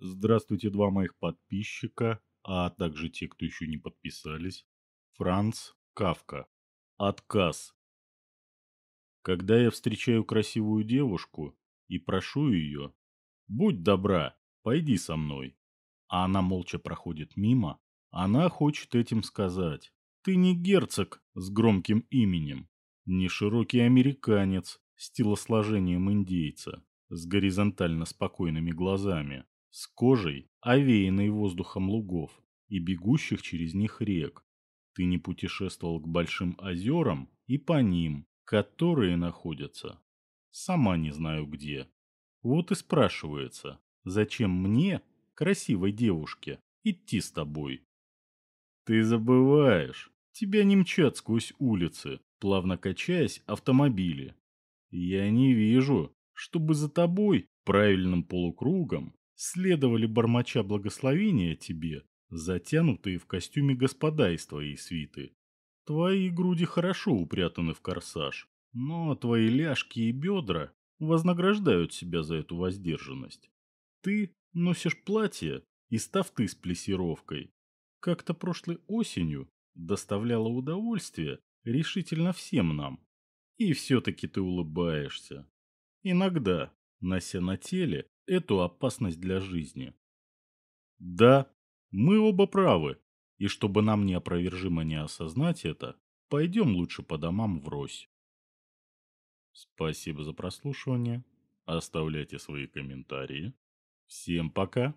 Здравствуйте, два моих подписчика, а также те, кто еще не подписались. Франц Кавка. Отказ. Когда я встречаю красивую девушку и прошу ее, будь добра, пойди со мной, а она молча проходит мимо, она хочет этим сказать. Ты не герцог с громким именем, не широкий американец с телосложением индейца, с горизонтально спокойными глазами, с кожей, овеянной воздухом лугов и бегущих через них рек. Ты не путешествовал к большим озерам и по ним, которые находятся. Сама не знаю где. Вот и спрашивается, зачем мне, красивой девушке, идти с тобой? Ты забываешь, тебя не мчат сквозь улицы, плавно качаясь автомобили. Я не вижу, чтобы за тобой правильным полукругом следовали бормоча благословения тебе, затянутые в костюме господа из твоей свиты. Твои груди хорошо упрятаны в корсаж, но твои ляжки и бедра вознаграждают себя за эту воздержанность. Ты носишь платье из тафты с плессировкой. Как-то прошлой осенью доставляло удовольствие решительно всем нам. И все-таки ты улыбаешься. Иногда, нося на теле эту опасность для жизни. Да, мы оба правы, и чтобы нам неопровержимо не осознать это, пойдем лучше по домам врозь. Спасибо за прослушивание. Оставляйте свои комментарии. Всем пока.